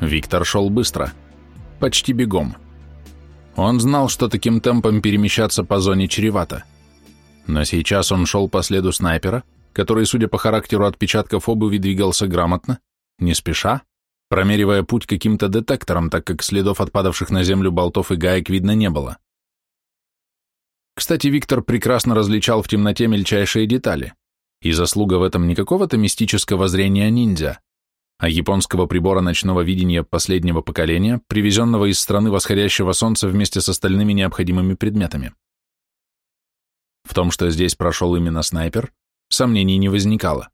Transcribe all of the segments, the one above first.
Виктор шел быстро, почти бегом. Он знал, что таким темпом перемещаться по зоне чревато. Но сейчас он шел по следу снайпера, который, судя по характеру отпечатков обуви, двигался грамотно, не спеша, промеривая путь каким-то детектором, так как следов отпадавших на землю болтов и гаек видно не было. Кстати, Виктор прекрасно различал в темноте мельчайшие детали, и заслуга в этом не какого-то мистического зрения ниндзя, а японского прибора ночного видения последнего поколения, привезенного из страны восходящего солнца вместе с остальными необходимыми предметами. В том, что здесь прошел именно снайпер, сомнений не возникало.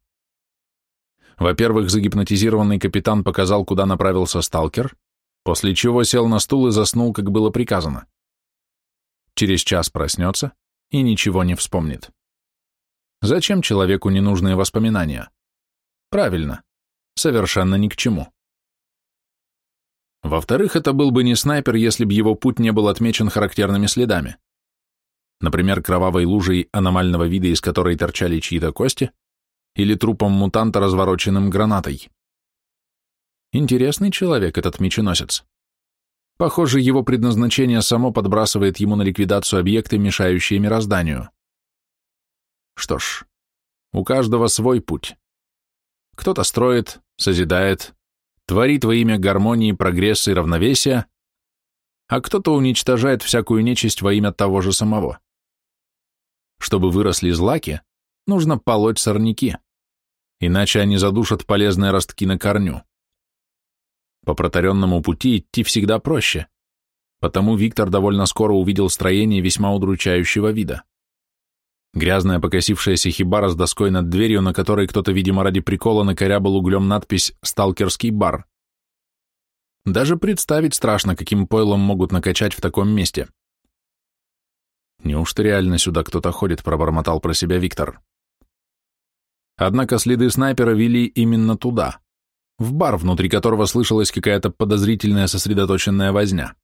Во-первых, загипнотизированный капитан показал, куда направился сталкер, после чего сел на стул и заснул, как было приказано. Через час проснется и ничего не вспомнит. Зачем человеку ненужные воспоминания? Правильно, совершенно ни к чему. Во-вторых, это был бы не снайпер, если бы его путь не был отмечен характерными следами. Например, кровавой лужей аномального вида, из которой торчали чьи-то кости, или трупом мутанта, развороченным гранатой. Интересный человек этот меченосец. Похоже, его предназначение само подбрасывает ему на ликвидацию объекты, мешающие мирозданию. Что ж, у каждого свой путь. Кто-то строит, созидает, творит во имя гармонии, прогресса и равновесия, а кто-то уничтожает всякую нечисть во имя того же самого. Чтобы выросли злаки, нужно полоть сорняки иначе они задушат полезные ростки на корню. По протаренному пути идти всегда проще, потому Виктор довольно скоро увидел строение весьма удручающего вида. Грязная покосившаяся хибара с доской над дверью, на которой кто-то, видимо, ради прикола накорябал углем надпись «Сталкерский бар». Даже представить страшно, каким пойлом могут накачать в таком месте. «Неужто реально сюда кто-то ходит?» — пробормотал про себя Виктор. Однако следы снайпера вели именно туда, в бар, внутри которого слышалась какая-то подозрительная сосредоточенная возня.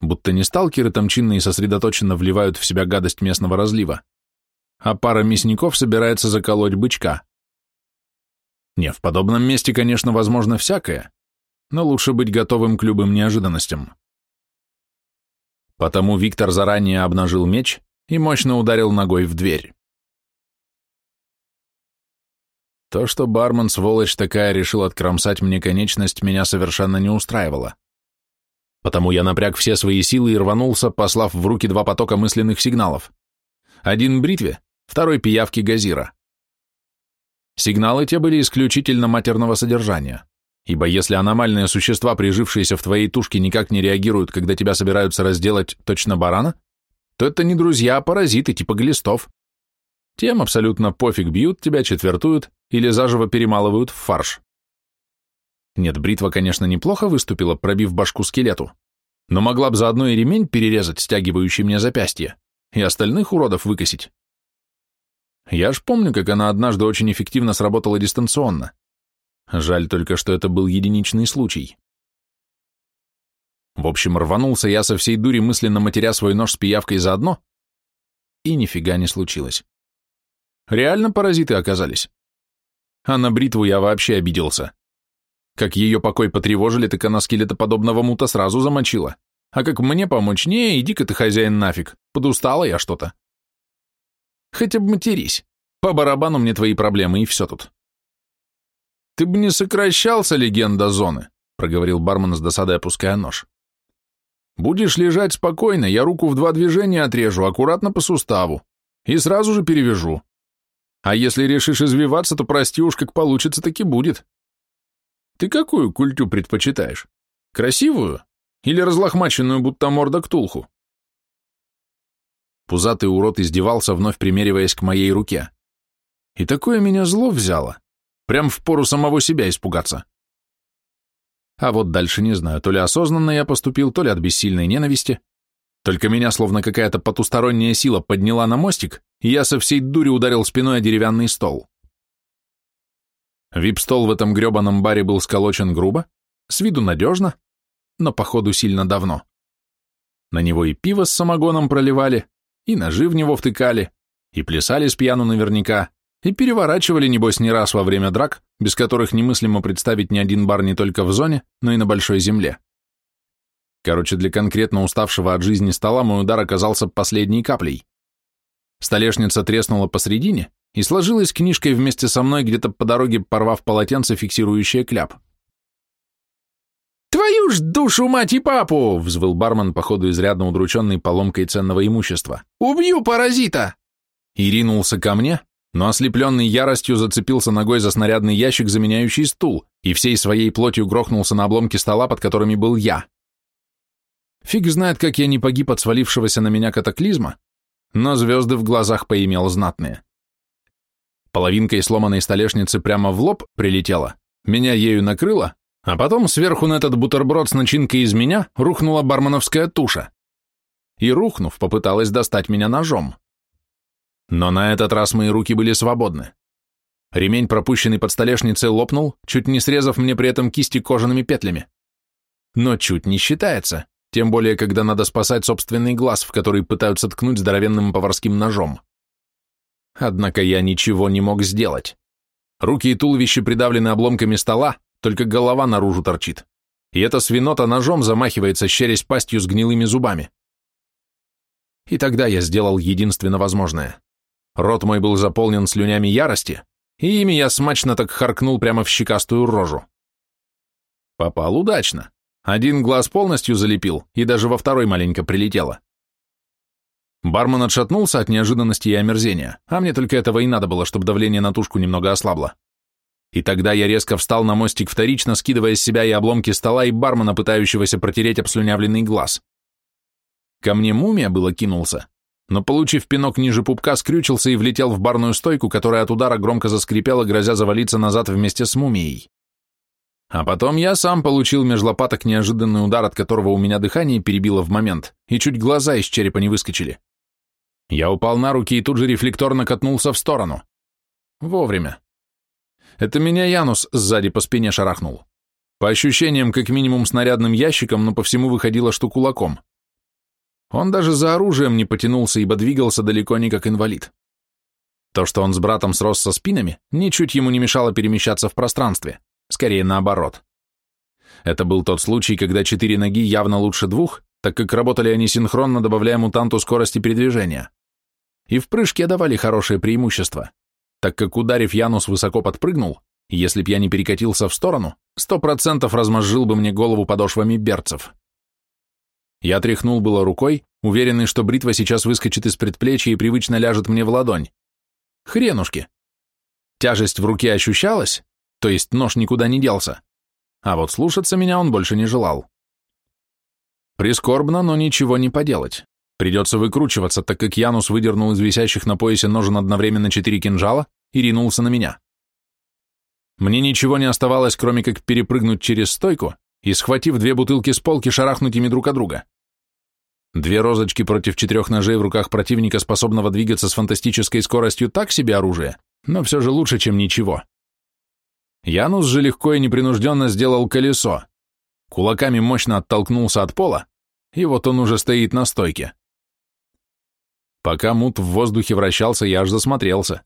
Будто не сталкеры там чинно и сосредоточенно вливают в себя гадость местного разлива, а пара мясников собирается заколоть бычка. Не, в подобном месте, конечно, возможно всякое, но лучше быть готовым к любым неожиданностям. Потому Виктор заранее обнажил меч и мощно ударил ногой в дверь. То, что бармен, сволочь такая, решил откромсать мне конечность, меня совершенно не устраивало. Потому я напряг все свои силы и рванулся, послав в руки два потока мысленных сигналов. Один бритве, второй пиявки газира. Сигналы те были исключительно матерного содержания, ибо если аномальные существа, прижившиеся в твоей тушке, никак не реагируют, когда тебя собираются разделать точно барана, то это не друзья, а паразиты типа глистов. Тем абсолютно пофиг, бьют тебя, четвертуют или заживо перемалывают в фарш. Нет, бритва, конечно, неплохо выступила, пробив башку скелету, но могла бы заодно и ремень перерезать, стягивающий мне запястье, и остальных уродов выкосить. Я ж помню, как она однажды очень эффективно сработала дистанционно. Жаль только, что это был единичный случай. В общем, рванулся я со всей дури, мысленно матеря свой нож с пиявкой заодно, и нифига не случилось. Реально паразиты оказались. А на бритву я вообще обиделся. Как ее покой потревожили, так она скелетоподобного мута сразу замочила. А как мне помочь? Не, иди-ка ты, хозяин, нафиг. Подустала я что-то. Хотя бы матерись. По барабану мне твои проблемы, и все тут. Ты бы не сокращался, легенда зоны, проговорил бармен с досадой, опуская нож. Будешь лежать спокойно, я руку в два движения отрежу, аккуратно по суставу, и сразу же перевяжу. А если решишь извиваться, то прости уж, как получится, так и будет. Ты какую культю предпочитаешь? Красивую? Или разлохмаченную, будто морда ктулху? Пузатый урод издевался, вновь примериваясь к моей руке. И такое меня зло взяло. Прям в пору самого себя испугаться. А вот дальше не знаю, то ли осознанно я поступил, то ли от бессильной ненависти, только меня словно какая-то потусторонняя сила подняла на мостик, и я со всей дури ударил спиной о деревянный стол. Вип-стол в этом гребаном баре был сколочен грубо, с виду надежно, но походу сильно давно. На него и пиво с самогоном проливали, и ножи в него втыкали, и плясали с пьяну наверняка, И переворачивали, небось, не раз во время драк, без которых немыслимо представить ни один бар не только в зоне, но и на большой земле. Короче, для конкретно уставшего от жизни стола мой удар оказался последней каплей. Столешница треснула посредине и сложилась книжкой вместе со мной, где-то по дороге порвав полотенце, фиксирующее кляп. «Твою ж душу, мать и папу!» — взвыл бармен, походу изрядно удрученный поломкой ценного имущества. «Убью паразита!» И ринулся ко мне, но ослепленный яростью зацепился ногой за снарядный ящик, заменяющий стул, и всей своей плотью грохнулся на обломки стола, под которыми был я. Фиг знает, как я не погиб от свалившегося на меня катаклизма, но звезды в глазах поимел знатные. Половинка сломанной столешницы прямо в лоб прилетела, меня ею накрыло, а потом сверху на этот бутерброд с начинкой из меня рухнула барменовская туша. И, рухнув, попыталась достать меня ножом. Но на этот раз мои руки были свободны. Ремень, пропущенный под столешницей, лопнул, чуть не срезав мне при этом кисти кожаными петлями. Но чуть не считается, тем более, когда надо спасать собственный глаз, в который пытаются ткнуть здоровенным поварским ножом. Однако я ничего не мог сделать. Руки и туловище придавлены обломками стола, только голова наружу торчит. И эта свинота ножом замахивается, щерясь пастью с гнилыми зубами. И тогда я сделал единственно возможное. Рот мой был заполнен слюнями ярости, и ими я смачно так харкнул прямо в щекастую рожу. Попал удачно. Один глаз полностью залепил, и даже во второй маленько прилетело. Бармен отшатнулся от неожиданности и омерзения, а мне только этого и надо было, чтобы давление на тушку немного ослабло. И тогда я резко встал на мостик вторично, скидывая с себя и обломки стола, и бармена, пытающегося протереть обслюнявленный глаз. Ко мне мумия было кинулся, но, получив пинок ниже пупка, скрючился и влетел в барную стойку, которая от удара громко заскрипела, грозя завалиться назад вместе с мумией. А потом я сам получил меж лопаток неожиданный удар, от которого у меня дыхание перебило в момент, и чуть глаза из черепа не выскочили. Я упал на руки и тут же рефлекторно катнулся в сторону. Вовремя. Это меня Янус сзади по спине шарахнул. По ощущениям, как минимум снарядным ящиком, но по всему выходило, что кулаком. Он даже за оружием не потянулся, ибо двигался далеко не как инвалид. То, что он с братом срос со спинами, ничуть ему не мешало перемещаться в пространстве, скорее наоборот. Это был тот случай, когда четыре ноги явно лучше двух, так как работали они синхронно, добавляя мутанту скорости передвижения. И в прыжке давали хорошее преимущество так как, ударив Янус, высоко подпрыгнул, и если б я не перекатился в сторону, сто процентов размозжил бы мне голову подошвами берцев. Я тряхнул было рукой, уверенный, что бритва сейчас выскочит из предплечья и привычно ляжет мне в ладонь. Хренушки. Тяжесть в руке ощущалась, то есть нож никуда не делся, а вот слушаться меня он больше не желал. Прискорбно, но ничего не поделать. Придется выкручиваться, так как Янус выдернул из висящих на поясе ножен одновременно четыре кинжала и ринулся на меня. Мне ничего не оставалось, кроме как перепрыгнуть через стойку и, схватив две бутылки с полки, шарахнуть ими друг от друга. Две розочки против четырех ножей в руках противника, способного двигаться с фантастической скоростью, так себе оружие, но все же лучше, чем ничего. Янус же легко и непринужденно сделал колесо. Кулаками мощно оттолкнулся от пола, и вот он уже стоит на стойке. Пока мут в воздухе вращался, я аж засмотрелся.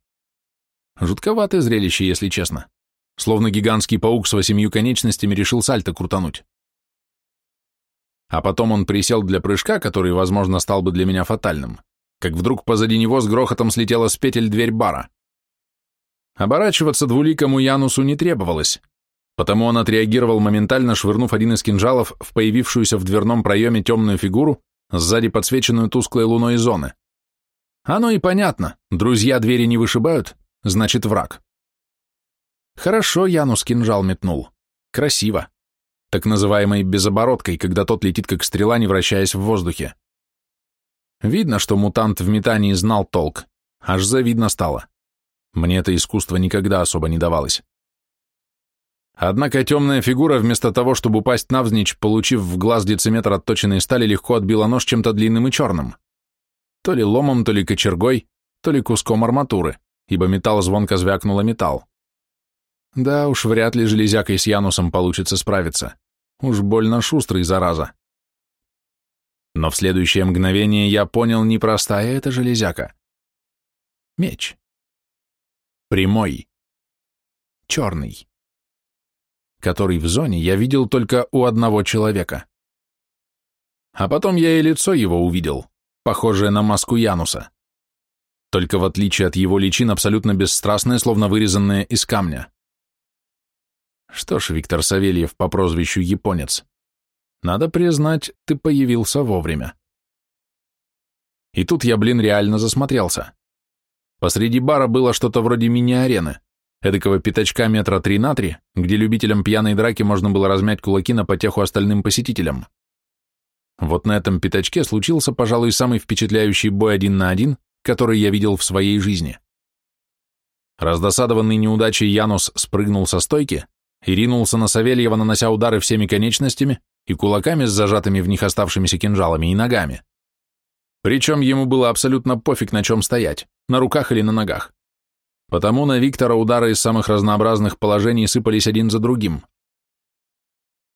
Жутковатое зрелище, если честно. Словно гигантский паук с восемью конечностями решил сальто крутануть. А потом он присел для прыжка, который, возможно, стал бы для меня фатальным, как вдруг позади него с грохотом слетела с петель дверь бара. Оборачиваться двуликому Янусу не требовалось, потому он отреагировал моментально, швырнув один из кинжалов в появившуюся в дверном проеме темную фигуру, сзади подсвеченную тусклой луной зоны. Оно и понятно, друзья двери не вышибают, значит враг. Хорошо Янус кинжал метнул. Красиво. Так называемой безобороткой, когда тот летит как стрела, не вращаясь в воздухе. Видно, что мутант в метании знал толк. Аж завидно стало. Мне это искусство никогда особо не давалось. Однако темная фигура, вместо того, чтобы упасть навзничь, получив в глаз дециметр отточенной стали, легко отбила нож чем-то длинным и черным то ли ломом, то ли кочергой, то ли куском арматуры, ибо металл звонко звякнуло металл. Да уж, вряд ли железякой с Янусом получится справиться. Уж больно шустрый, зараза. Но в следующее мгновение я понял, непростая это железяка. Меч. Прямой, черный, который в зоне я видел только у одного человека. А потом я и лицо его увидел, похожее на маску Януса. Только в отличие от его личин абсолютно бесстрастное, словно вырезанное из камня. Что ж, Виктор Савельев по прозвищу Японец, надо признать, ты появился вовремя. И тут я, блин, реально засмотрелся. Посреди бара было что-то вроде мини-арены, эдакого пятачка метра три на три, где любителям пьяной драки можно было размять кулаки на потеху остальным посетителям. Вот на этом пятачке случился, пожалуй, самый впечатляющий бой один на один, который я видел в своей жизни. Раздосадованный неудачей Янус спрыгнул со стойки и ринулся на Савельева, нанося удары всеми конечностями и кулаками с зажатыми в них оставшимися кинжалами и ногами. Причем ему было абсолютно пофиг, на чем стоять, на руках или на ногах. Потому на Виктора удары из самых разнообразных положений сыпались один за другим.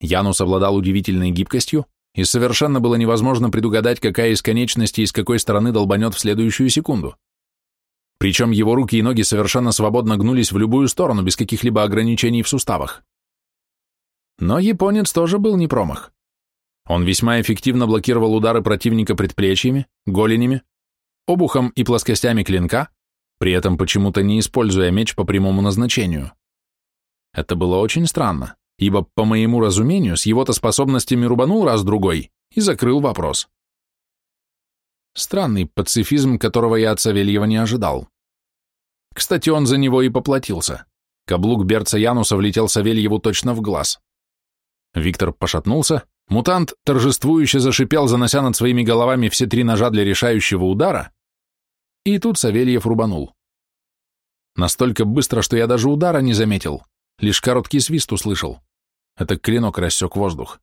Янус обладал удивительной гибкостью, и совершенно было невозможно предугадать, какая из конечностей и с какой стороны долбанет в следующую секунду. Причем его руки и ноги совершенно свободно гнулись в любую сторону, без каких-либо ограничений в суставах. Но японец тоже был не промах. Он весьма эффективно блокировал удары противника предплечьями, голенями, обухом и плоскостями клинка, при этом почему-то не используя меч по прямому назначению. Это было очень странно, ибо, по моему разумению, с его-то способностями рубанул раз-другой и закрыл вопрос. Странный пацифизм, которого я от Савельева не ожидал. Кстати, он за него и поплатился. Каблук берца Януса влетел Савельеву точно в глаз. Виктор пошатнулся, мутант торжествующе зашипел, занося над своими головами все три ножа для решающего удара, и тут Савельев рубанул. Настолько быстро, что я даже удара не заметил, лишь короткий свист услышал. Это клинок рассек воздух.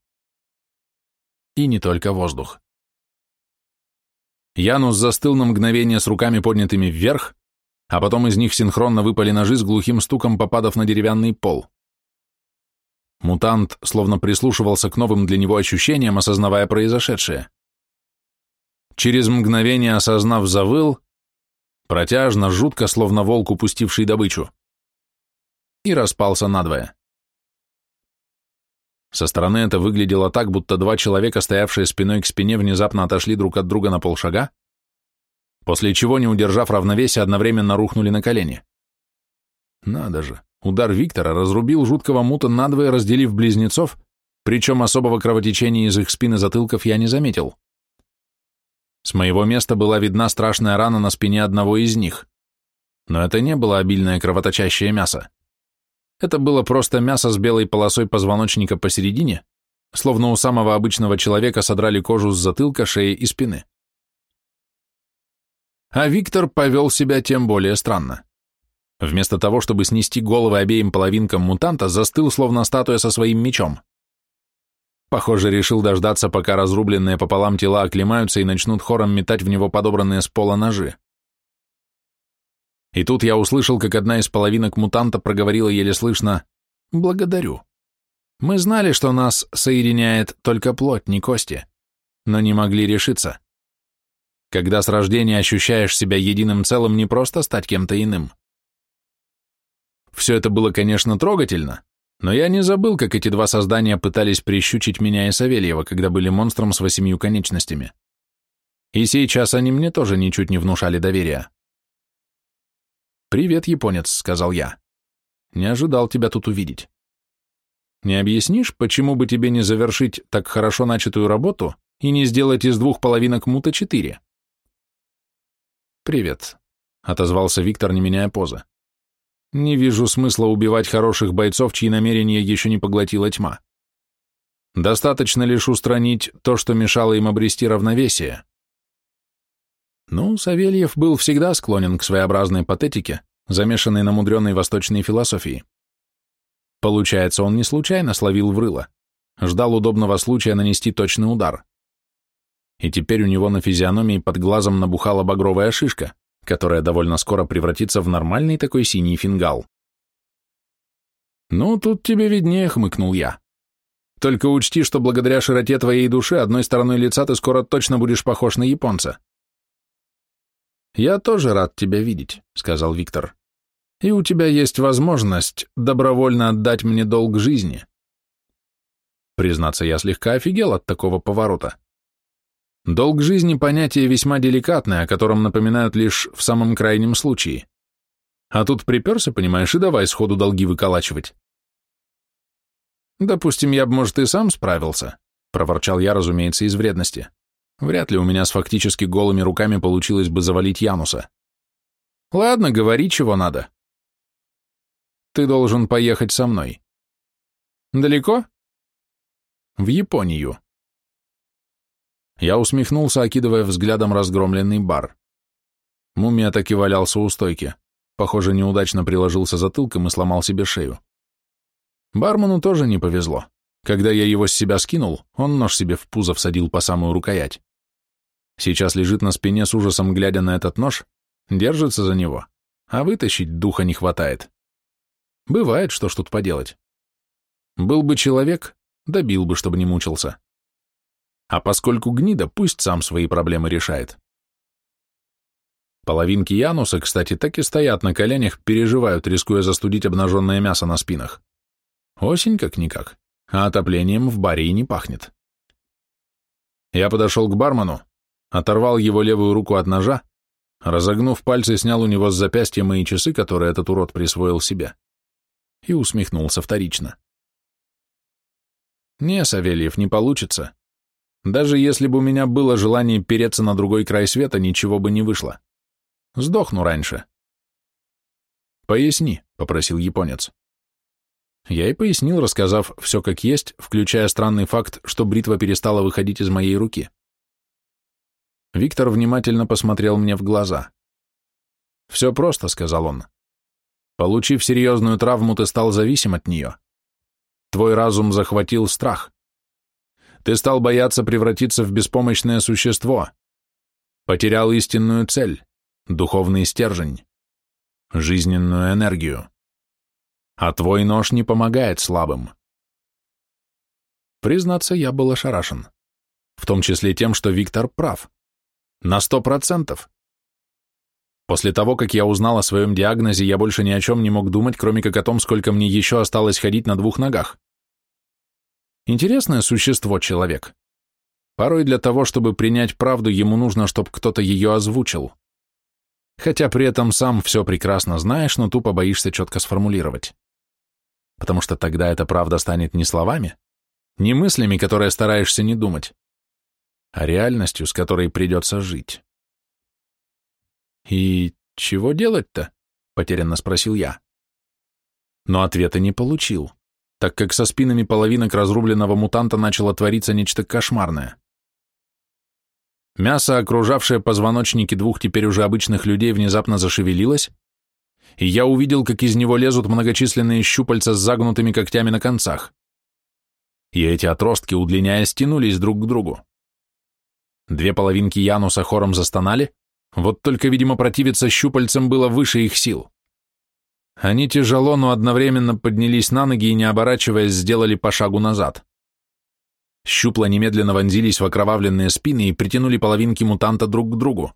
И не только воздух. Янус застыл на мгновение с руками поднятыми вверх, а потом из них синхронно выпали ножи с глухим стуком, попадав на деревянный пол. Мутант словно прислушивался к новым для него ощущениям, осознавая произошедшее. Через мгновение, осознав, завыл, протяжно, жутко, словно волк, упустивший добычу, и распался надвое. Со стороны это выглядело так, будто два человека, стоявшие спиной к спине, внезапно отошли друг от друга на полшага, после чего, не удержав равновесия, одновременно рухнули на колени. Надо же, Удар Виктора разрубил жуткого мута надвое, разделив близнецов, причем особого кровотечения из их спины затылков я не заметил. С моего места была видна страшная рана на спине одного из них. Но это не было обильное кровоточащее мясо. Это было просто мясо с белой полосой позвоночника посередине, словно у самого обычного человека содрали кожу с затылка, шеи и спины. А Виктор повел себя тем более странно. Вместо того, чтобы снести головы обеим половинкам мутанта, застыл, словно статуя со своим мечом. Похоже, решил дождаться, пока разрубленные пополам тела оклемаются и начнут хором метать в него подобранные с пола ножи. И тут я услышал, как одна из половинок мутанта проговорила еле слышно «Благодарю. Мы знали, что нас соединяет только плоть, не кости, но не могли решиться. Когда с рождения ощущаешь себя единым целым, не просто стать кем-то иным, все это было, конечно, трогательно, но я не забыл, как эти два создания пытались прищучить меня и Савельева, когда были монстром с восемью конечностями. И сейчас они мне тоже ничуть не внушали доверия. «Привет, японец», — сказал я. «Не ожидал тебя тут увидеть. Не объяснишь, почему бы тебе не завершить так хорошо начатую работу и не сделать из двух половинок мута четыре?» «Привет», — отозвался Виктор, не меняя позы. Не вижу смысла убивать хороших бойцов, чьи намерения еще не поглотила тьма. Достаточно лишь устранить то, что мешало им обрести равновесие. Ну, Савельев был всегда склонен к своеобразной патетике, замешанной на мудреной восточной философии. Получается, он не случайно словил в рыло, ждал удобного случая нанести точный удар. И теперь у него на физиономии под глазом набухала багровая шишка которая довольно скоро превратится в нормальный такой синий фингал. «Ну, тут тебе виднее», — хмыкнул я. «Только учти, что благодаря широте твоей души одной стороной лица ты скоро точно будешь похож на японца». «Я тоже рад тебя видеть», — сказал Виктор. и у тебя есть возможность добровольно отдать мне долг жизни. Признаться, я слегка офигел от такого поворота. Долг жизни – понятие весьма деликатное, о котором напоминают лишь в самом крайнем случае. А тут приперся, понимаешь, и давай сходу долги выколачивать. Допустим, я бы, может, и сам справился, проворчал я, разумеется, из вредности. Вряд ли у меня с фактически голыми руками получилось бы завалить Януса. Ладно, говори, чего надо. Ты должен поехать со мной. Далеко? В Японию. Я усмехнулся, окидывая взглядом разгромленный бар. Мумия так и валялся у стойки. Похоже, неудачно приложился затылком и сломал себе шею. Бармену тоже не повезло. Когда я его с себя скинул, он нож себе в пузо всадил по самую рукоять. Сейчас лежит на спине с ужасом, глядя на этот нож, держится за него, а вытащить духа не хватает. Бывает, что ж тут поделать. Был бы человек, добил бы, чтобы не мучился. А поскольку гнида, пусть сам свои проблемы решает. Половинки Януса, кстати, так и стоят на коленях, переживают, рискуя застудить обнаженное мясо на спинах. Осень как-никак, а отоплением в баре и не пахнет. Я подошел к бармену, оторвал его левую руку от ножа, разогнув пальцы, снял у него с запястья мои часы, которые этот урод присвоил себе, и усмехнулся вторично. Не, Савельев, не получится. Даже если бы у меня было желание переться на другой край света, ничего бы не вышло. Сдохну раньше. «Поясни», — попросил японец. Я и пояснил, рассказав все как есть, включая странный факт, что бритва перестала выходить из моей руки. Виктор внимательно посмотрел мне в глаза. «Все просто», — сказал он. «Получив серьезную травму, ты стал зависим от нее. Твой разум захватил страх. Ты стал бояться превратиться в беспомощное существо. Потерял истинную цель, духовный стержень, жизненную энергию. А твой нож не помогает слабым. Признаться, я был ошарашен. В том числе тем, что Виктор прав. На сто процентов. После того, как я узнал о своем диагнозе, я больше ни о чем не мог думать, кроме как о том, сколько мне еще осталось ходить на двух ногах. Интересное существо человек. Порой для того, чтобы принять правду, ему нужно, чтобы кто-то ее озвучил. Хотя при этом сам все прекрасно знаешь, но тупо боишься четко сформулировать. Потому что тогда эта правда станет не словами, не мыслями, которые стараешься не думать, а реальностью, с которой придется жить. «И чего делать-то?» — потерянно спросил я. Но ответа не получил, так как со спинами половинок разрубленного мутанта начало твориться нечто кошмарное. Мясо, окружавшее позвоночники двух теперь уже обычных людей, внезапно зашевелилось, и я увидел, как из него лезут многочисленные щупальца с загнутыми когтями на концах. И эти отростки, удлиняясь, тянулись друг к другу. Две половинки Януса хором застонали, вот только, видимо, противиться щупальцам было выше их сил. Они тяжело, но одновременно поднялись на ноги и, не оборачиваясь, сделали по шагу назад. Щупла немедленно вонзились в окровавленные спины и притянули половинки мутанта друг к другу.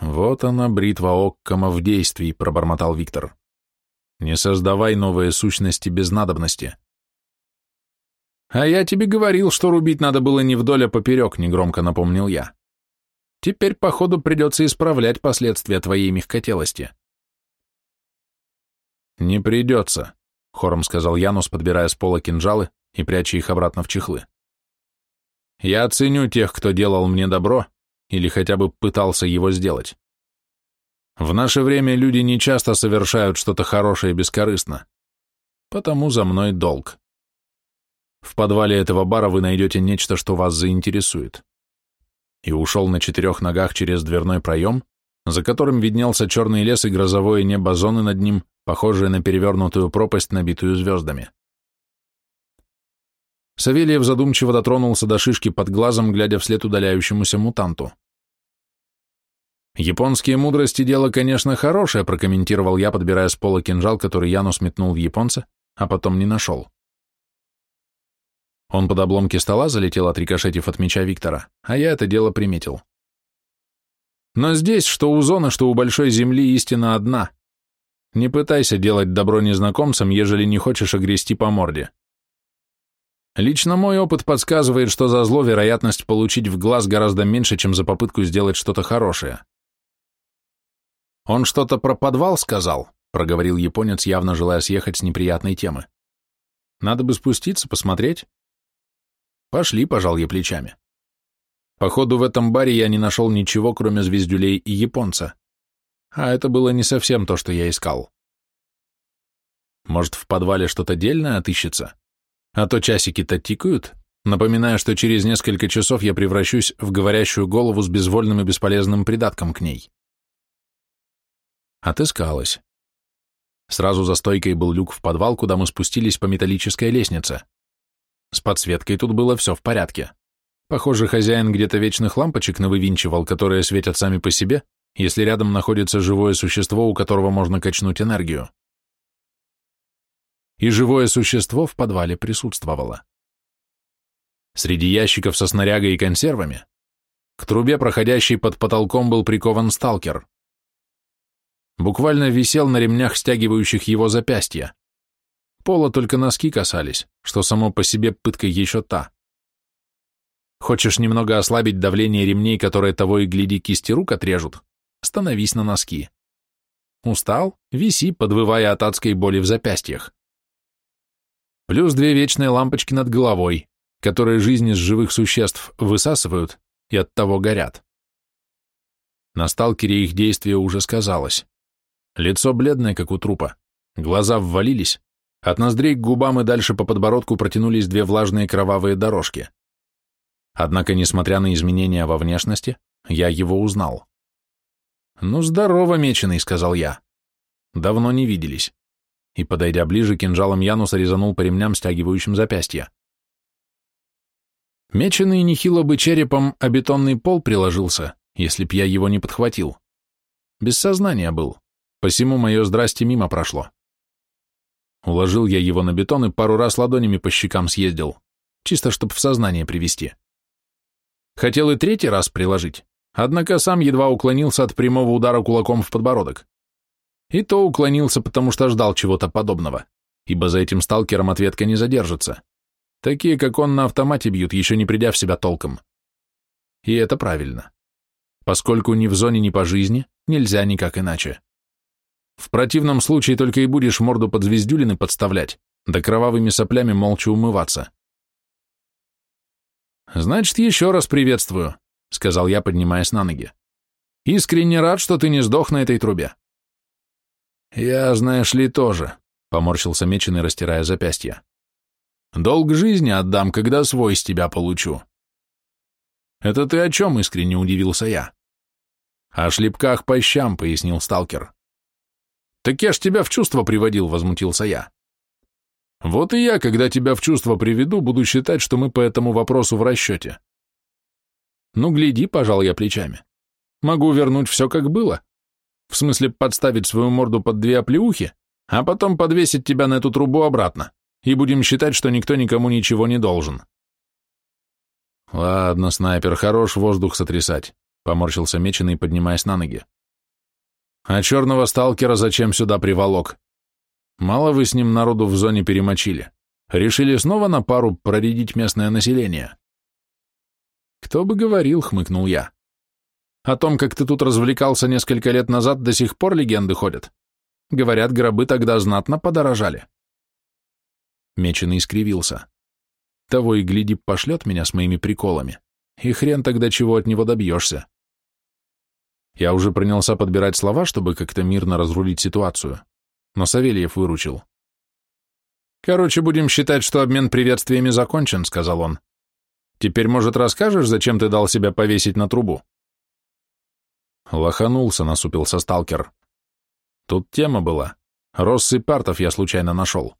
«Вот она, бритва Оккама в действии», — пробормотал Виктор. «Не создавай новые сущности без надобности». «А я тебе говорил, что рубить надо было не вдоль, а поперек», — негромко напомнил я. «Теперь, походу, придется исправлять последствия твоей мягкотелости». «Не придется», — хором сказал Янус, подбирая с пола кинжалы и пряча их обратно в чехлы. «Я оценю тех, кто делал мне добро или хотя бы пытался его сделать. В наше время люди не часто совершают что-то хорошее бескорыстно, потому за мной долг». В подвале этого бара вы найдете нечто, что вас заинтересует. И ушел на четырех ногах через дверной проем, за которым виднелся черный лес и грозовое небо зоны над ним, похожее на перевернутую пропасть, набитую звездами. Савельев задумчиво дотронулся до шишки под глазом, глядя вслед удаляющемуся мутанту. «Японские мудрости — дело, конечно, хорошее», — прокомментировал я, подбирая с пола кинжал, который Янус метнул в японца, а потом не нашел. Он под обломки стола залетел, отрикошетив от меча Виктора, а я это дело приметил. Но здесь, что у зоны, что у большой земли, истина одна. Не пытайся делать добро незнакомцам, ежели не хочешь огрести по морде. Лично мой опыт подсказывает, что за зло вероятность получить в глаз гораздо меньше, чем за попытку сделать что-то хорошее. Он что-то про подвал сказал, проговорил японец, явно желая съехать с неприятной темы. Надо бы спуститься, посмотреть. Пошли, пожал я плечами. Походу, в этом баре я не нашел ничего, кроме звездюлей и японца. А это было не совсем то, что я искал. Может, в подвале что-то дельное отыщется? А то часики-то тикают, напоминая, что через несколько часов я превращусь в говорящую голову с безвольным и бесполезным придатком к ней. Отыскалась. Сразу за стойкой был люк в подвал, куда мы спустились по металлической лестнице. С подсветкой тут было все в порядке. Похоже, хозяин где-то вечных лампочек навывинчивал, которые светят сами по себе, если рядом находится живое существо, у которого можно качнуть энергию. И живое существо в подвале присутствовало. Среди ящиков со снарягой и консервами к трубе, проходящей под потолком, был прикован сталкер. Буквально висел на ремнях, стягивающих его запястья. Пола только носки касались, что само по себе пытка еще та. Хочешь немного ослабить давление ремней, которые того и гляди кисти рук отрежут? Становись на носки. Устал? Виси, подвывая от адской боли в запястьях. Плюс две вечные лампочки над головой, которые жизнь из живых существ высасывают и оттого горят. На сталкере их действие уже сказалось. Лицо бледное, как у трупа, глаза ввалились, от ноздрей к губам и дальше по подбородку протянулись две влажные кровавые дорожки. Однако, несмотря на изменения во внешности, я его узнал. «Ну, здорово, меченый», — сказал я. «Давно не виделись». И, подойдя ближе, кинжалом Януса резанул по ремням, стягивающим запястья. Меченый нехило бы черепом, а бетонный пол приложился, если б я его не подхватил. Без сознания был, посему мое здрасте мимо прошло. Уложил я его на бетон и пару раз ладонями по щекам съездил, чисто чтоб в сознание привести. Хотел и третий раз приложить, однако сам едва уклонился от прямого удара кулаком в подбородок. И то уклонился, потому что ждал чего-то подобного, ибо за этим сталкером ответка не задержится. Такие, как он, на автомате бьют, еще не придя в себя толком. И это правильно. Поскольку ни в зоне, ни по жизни, нельзя никак иначе. В противном случае только и будешь морду под звездюлины подставлять, да кровавыми соплями молча умываться. «Значит, еще раз приветствую», — сказал я, поднимаясь на ноги. «Искренне рад, что ты не сдох на этой трубе». «Я, знаешь ли, тоже», — поморщился меченый, растирая запястье. «Долг жизни отдам, когда свой с тебя получу». «Это ты о чем?» — искренне удивился я. «О шлепках по щам», — пояснил сталкер. «Так я ж тебя в чувство приводил», — возмутился я. Вот и я, когда тебя в чувство приведу, буду считать, что мы по этому вопросу в расчете. Ну, гляди, пожал я плечами. Могу вернуть все, как было. В смысле, подставить свою морду под две оплеухи, а потом подвесить тебя на эту трубу обратно, и будем считать, что никто никому ничего не должен. Ладно, снайпер, хорош воздух сотрясать, поморщился меченый, поднимаясь на ноги. А черного сталкера зачем сюда приволок? Мало вы с ним народу в зоне перемочили. Решили снова на пару проредить местное население. Кто бы говорил, хмыкнул я. О том, как ты тут развлекался несколько лет назад, до сих пор легенды ходят. Говорят, гробы тогда знатно подорожали. Меченый искривился. Того и гляди, пошлет меня с моими приколами. И хрен тогда чего от него добьешься. Я уже принялся подбирать слова, чтобы как-то мирно разрулить ситуацию но Савельев выручил. «Короче, будем считать, что обмен приветствиями закончен», — сказал он. «Теперь, может, расскажешь, зачем ты дал себя повесить на трубу?» Лоханулся, насупился сталкер. Тут тема была. Россыпь партов я случайно нашел.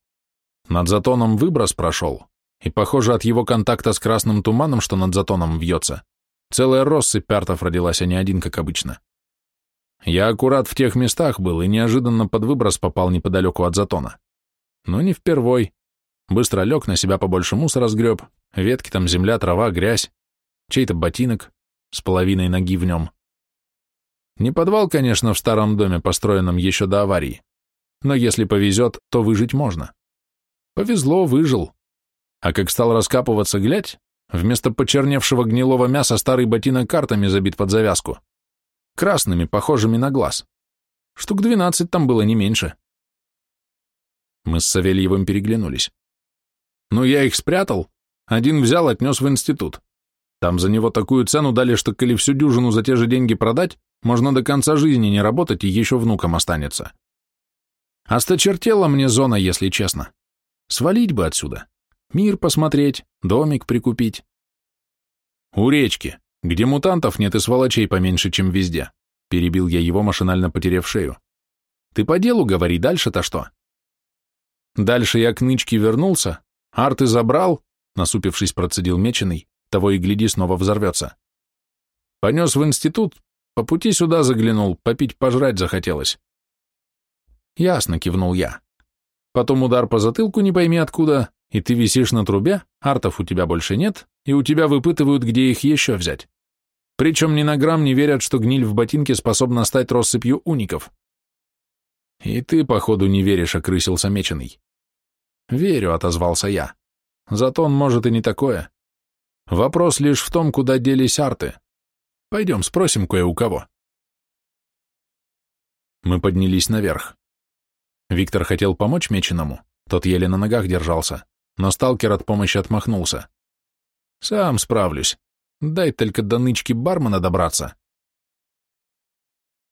Над затоном выброс прошел, и, похоже, от его контакта с красным туманом, что над затоном вьется, целая россыпь партов родилась, а не один, как обычно. Я аккурат в тех местах был и неожиданно под выброс попал неподалеку от затона. Но не впервой. Быстро лег, на себя побольше мусора сгреб, ветки там, земля, трава, грязь, чей-то ботинок с половиной ноги в нем. Не подвал, конечно, в старом доме, построенном еще до аварии, но если повезет, то выжить можно. Повезло, выжил. А как стал раскапываться, глядь, вместо почерневшего гнилого мяса старый ботинок картами забит под завязку. Красными, похожими на глаз. Штук двенадцать там было, не меньше. Мы с Савельевым переглянулись. Ну, я их спрятал. Один взял, отнес в институт. Там за него такую цену дали, что коли всю дюжину за те же деньги продать, можно до конца жизни не работать и еще внукам останется. Осточертела мне зона, если честно. Свалить бы отсюда. Мир посмотреть, домик прикупить. У речки, где мутантов нет и сволочей поменьше, чем везде. Перебил я его, машинально потеряв шею. Ты по делу говори, дальше-то что? Дальше я к нычке вернулся, арты забрал, насупившись, процедил меченый, того и гляди, снова взорвется. Понес в институт, по пути сюда заглянул, попить пожрать захотелось. Ясно, кивнул я. Потом удар по затылку не пойми откуда, и ты висишь на трубе, артов у тебя больше нет, и у тебя выпытывают, где их еще взять. Причем ни на грамм не верят, что гниль в ботинке способна стать россыпью уников. И ты, походу, не веришь, окрысился меченый. Верю, отозвался я. Зато он может и не такое. Вопрос лишь в том, куда делись арты. Пойдем спросим кое у кого. Мы поднялись наверх. Виктор хотел помочь Меченому, тот еле на ногах держался, но сталкер от помощи отмахнулся. «Сам справлюсь. Дай только до нычки бармена добраться».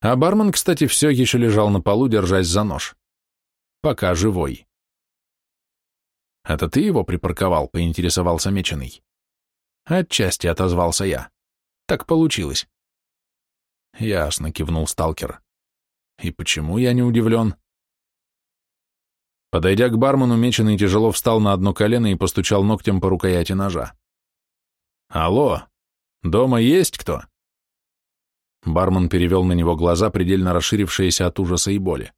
А бармен, кстати, все еще лежал на полу, держась за нож. Пока живой. «Это ты его припарковал?» — поинтересовался Меченый. «Отчасти», — отозвался я. «Так получилось». «Ясно», — кивнул сталкер. «И почему я не удивлен?» Подойдя к бармену, Меченый тяжело встал на одно колено и постучал ногтем по рукояти ножа. «Алло, дома есть кто?» Бармен перевел на него глаза, предельно расширившиеся от ужаса и боли.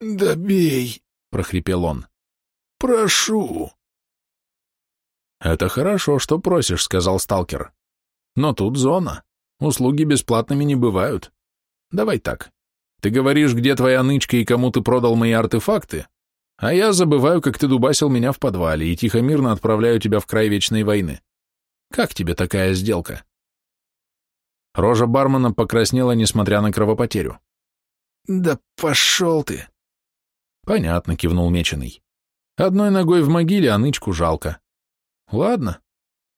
«Да бей!» — прохрипел он. «Прошу!» «Это хорошо, что просишь», — сказал сталкер. «Но тут зона. Услуги бесплатными не бывают. Давай так. Ты говоришь, где твоя нычка и кому ты продал мои артефакты, а я забываю, как ты дубасил меня в подвале и тихо-мирно отправляю тебя в край вечной войны. Как тебе такая сделка?» Рожа бармена покраснела, несмотря на кровопотерю. «Да пошел ты!» «Понятно», — кивнул Меченый. «Одной ногой в могиле, а нычку жалко. Ладно,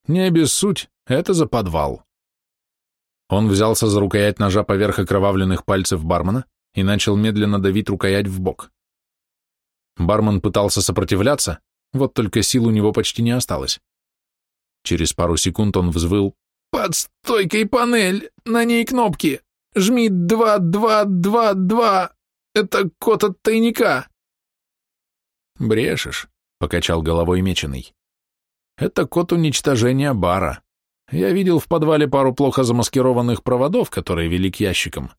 не обессудь, это за подвал». Он взялся за рукоять ножа поверх окровавленных пальцев бармена и начал медленно давить рукоять в бок. Бармен пытался сопротивляться, вот только сил у него почти не осталось. Через пару секунд он взвыл «Под стойкой панель, на ней кнопки, жми два-два-два-два, это код от тайника». «Брешешь», — покачал головой меченый. «Это код уничтожения бара. Я видел в подвале пару плохо замаскированных проводов, которые вели к ящикам,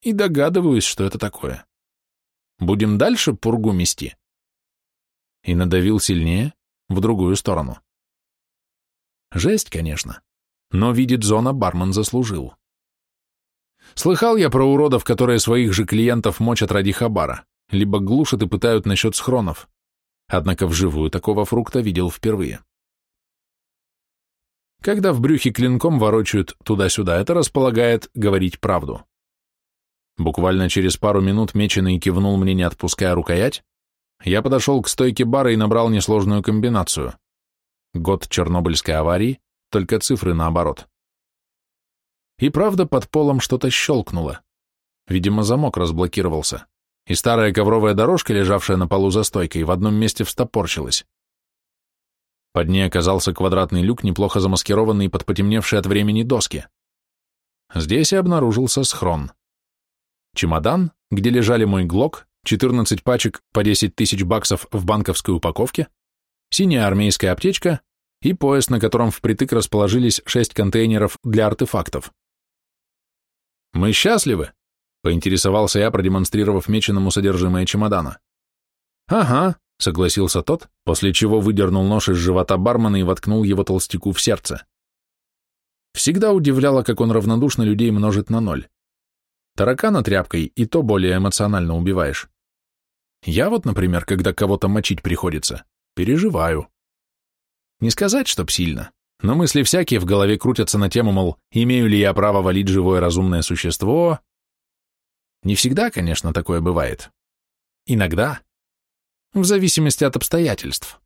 и догадываюсь, что это такое. Будем дальше пургу мести?» И надавил сильнее, в другую сторону. Жесть, конечно, но видит зона бармен заслужил. Слыхал я про уродов, которые своих же клиентов мочат ради хабара, либо глушат и пытают насчет схронов. Однако вживую такого фрукта видел впервые. Когда в брюхе клинком ворочают туда-сюда, это располагает говорить правду. Буквально через пару минут меченый кивнул мне, не отпуская рукоять. Я подошел к стойке бара и набрал несложную комбинацию. Год Чернобыльской аварии, только цифры наоборот. И правда, под полом что-то щелкнуло. Видимо, замок разблокировался, и старая ковровая дорожка, лежавшая на полу за стойкой, в одном месте встопорчилась. Под ней оказался квадратный люк, неплохо замаскированный под потемневшие от времени доски. Здесь и обнаружился схрон. Чемодан, где лежали мой глок, 14 пачек по 10 тысяч баксов в банковской упаковке, синяя армейская аптечка и пояс, на котором впритык расположились шесть контейнеров для артефактов. «Мы счастливы?» — поинтересовался я, продемонстрировав меченому содержимое чемодана. «Ага», — согласился тот, после чего выдернул нож из живота бармена и воткнул его толстяку в сердце. Всегда удивляло, как он равнодушно людей множит на ноль. Таракана тряпкой и то более эмоционально убиваешь. Я вот, например, когда кого-то мочить приходится, переживаю. Не сказать, чтоб сильно, но мысли всякие в голове крутятся на тему, мол, имею ли я право валить живое разумное существо? Не всегда, конечно, такое бывает. Иногда. В зависимости от обстоятельств.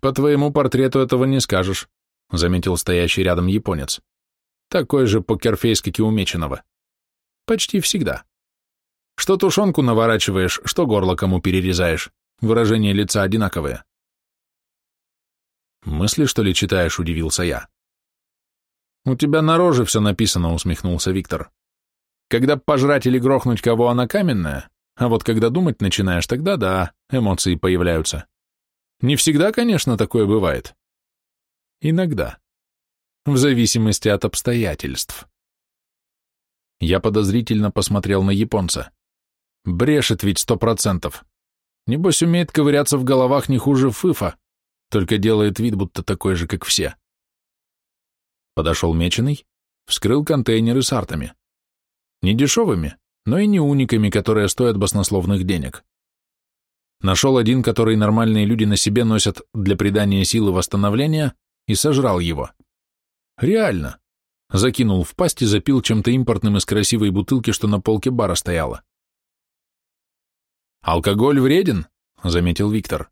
По твоему портрету этого не скажешь, заметил стоящий рядом японец. Такой же покерфейс, как и у Меченого. Почти всегда. Что тушенку наворачиваешь, что горло кому перерезаешь. Выражение лица одинаковое. «Мысли, что ли, читаешь?» — удивился я. «У тебя на роже все написано», — усмехнулся Виктор. «Когда пожрать или грохнуть кого она каменная, а вот когда думать начинаешь, тогда да, эмоции появляются. Не всегда, конечно, такое бывает. Иногда. В зависимости от обстоятельств». Я подозрительно посмотрел на японца. Брешет ведь сто процентов. Небось, умеет ковыряться в головах не хуже Фыфа, только делает вид, будто такой же, как все. Подошел Меченый, вскрыл контейнеры с артами. Не дешевыми, но и не униками, которые стоят баснословных денег. Нашел один, который нормальные люди на себе носят для придания силы восстановления, и сожрал его. Реально. Закинул в пасть и запил чем-то импортным из красивой бутылки, что на полке бара стояла. «Алкоголь вреден», — заметил Виктор.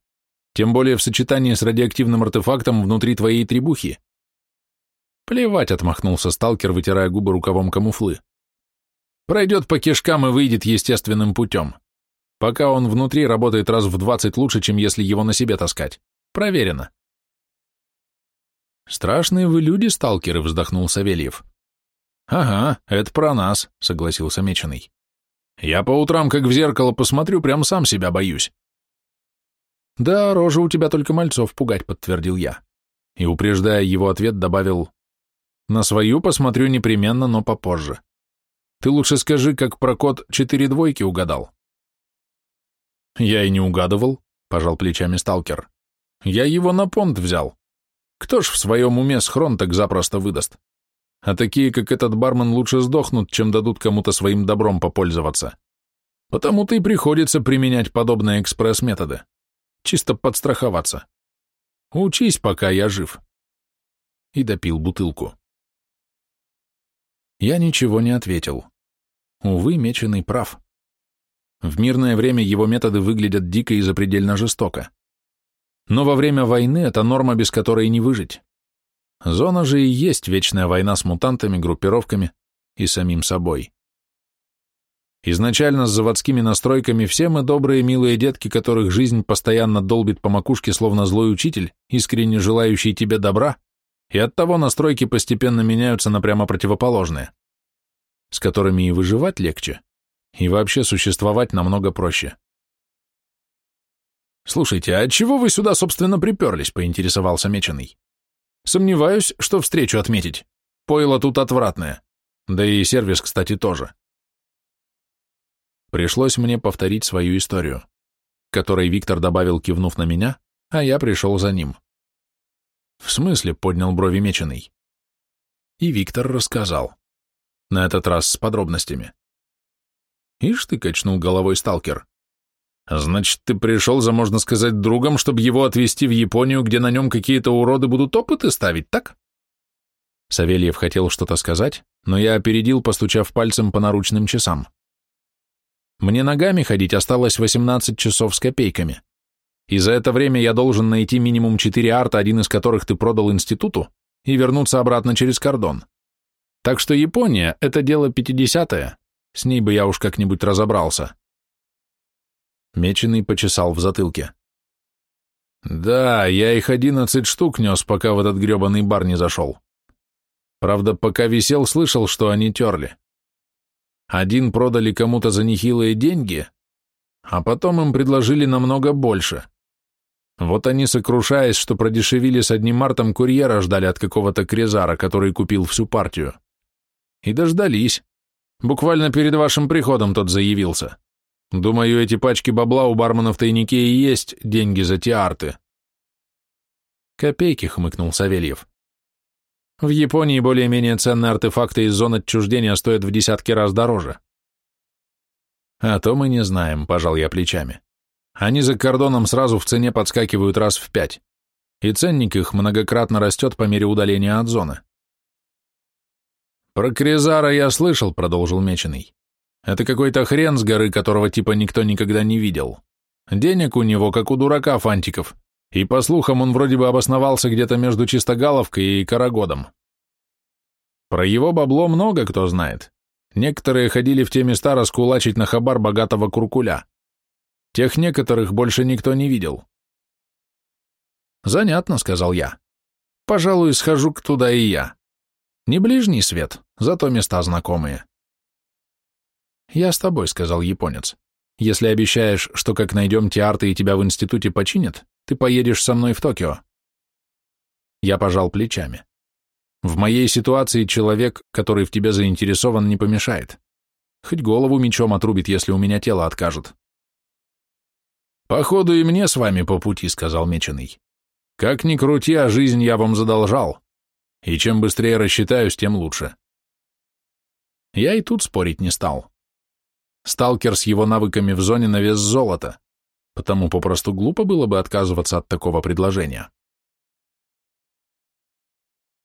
Тем более в сочетании с радиоактивным артефактом внутри твоей требухи. Плевать, отмахнулся сталкер, вытирая губы рукавом камуфлы. Пройдет по кишкам и выйдет естественным путем. Пока он внутри работает раз в двадцать лучше, чем если его на себе таскать. Проверено. Страшные вы люди, сталкеры, вздохнул Савельев. Ага, это про нас, согласился Меченый. Я по утрам, как в зеркало посмотрю, прям сам себя боюсь. «Да, рожа у тебя только мальцов пугать», — подтвердил я. И, упреждая его ответ, добавил, «На свою посмотрю непременно, но попозже. Ты лучше скажи, как про код четыре двойки угадал». «Я и не угадывал», — пожал плечами сталкер. «Я его на понт взял. Кто ж в своем уме схрон так запросто выдаст? А такие, как этот бармен, лучше сдохнут, чем дадут кому-то своим добром попользоваться. Потому-то и приходится применять подобные экспресс-методы чисто подстраховаться. Учись, пока я жив. И допил бутылку. Я ничего не ответил. Увы, Меченый прав. В мирное время его методы выглядят дико и запредельно жестоко. Но во время войны это норма, без которой не выжить. Зона же и есть вечная война с мутантами, группировками и самим собой. Изначально с заводскими настройками все мы добрые милые детки, которых жизнь постоянно долбит по макушке, словно злой учитель, искренне желающий тебе добра, и оттого настройки постепенно меняются на прямо противоположные, с которыми и выживать легче, и вообще существовать намного проще. «Слушайте, а чего вы сюда, собственно, приперлись?» — поинтересовался Меченый. «Сомневаюсь, что встречу отметить. Пойло тут отвратное. Да и сервис, кстати, тоже. Пришлось мне повторить свою историю, которой Виктор добавил, кивнув на меня, а я пришел за ним. В смысле, поднял брови меченый. И Виктор рассказал. На этот раз с подробностями. Ишь ты, качнул головой сталкер. Значит, ты пришел за, можно сказать, другом, чтобы его отвезти в Японию, где на нем какие-то уроды будут опыты ставить, так? Савельев хотел что-то сказать, но я опередил, постучав пальцем по наручным часам. Мне ногами ходить осталось 18 часов с копейками. И за это время я должен найти минимум 4 арта, один из которых ты продал институту, и вернуться обратно через кордон. Так что Япония — это дело 50-е, с ней бы я уж как-нибудь разобрался. Меченый почесал в затылке. Да, я их одиннадцать штук нес, пока в этот гребаный бар не зашел. Правда, пока висел, слышал, что они терли. Один продали кому-то за нехилые деньги, а потом им предложили намного больше. Вот они, сокрушаясь, что продешевили с одним мартом, курьера ждали от какого-то крезара, который купил всю партию. И дождались. Буквально перед вашим приходом тот заявился. Думаю, эти пачки бабла у бармена в тайнике и есть деньги за те арты. Копейки, хмыкнул Савельев. В Японии более-менее ценные артефакты из зон отчуждения стоят в десятки раз дороже. А то мы не знаем, пожал я плечами. Они за кордоном сразу в цене подскакивают раз в пять, и ценник их многократно растет по мере удаления от зоны. «Про Кризара я слышал», — продолжил Меченый. «Это какой-то хрен с горы, которого типа никто никогда не видел. Денег у него, как у дурака фантиков, и, по слухам, он вроде бы обосновался где-то между Чистогаловкой и Карагодом. Про его бабло много кто знает. Некоторые ходили в те места раскулачить на хабар богатого куркуля. Тех некоторых больше никто не видел. «Занятно», — сказал я. «Пожалуй, схожу к туда и я. Не ближний свет, зато места знакомые». «Я с тобой», — сказал японец. «Если обещаешь, что как найдем Тиарта и тебя в институте починят, ты поедешь со мной в Токио». Я пожал плечами. В моей ситуации человек, который в тебе заинтересован, не помешает. Хоть голову мечом отрубит, если у меня тело откажет. «Походу и мне с вами по пути», — сказал Меченый. «Как ни крути, а жизнь я вам задолжал. И чем быстрее рассчитаюсь, тем лучше». Я и тут спорить не стал. Сталкер с его навыками в зоне на вес золота, потому попросту глупо было бы отказываться от такого предложения.